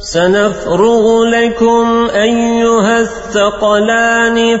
سنفرغ لكم أيها الثقلان